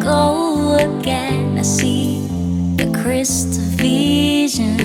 go again. I see the crystal vision.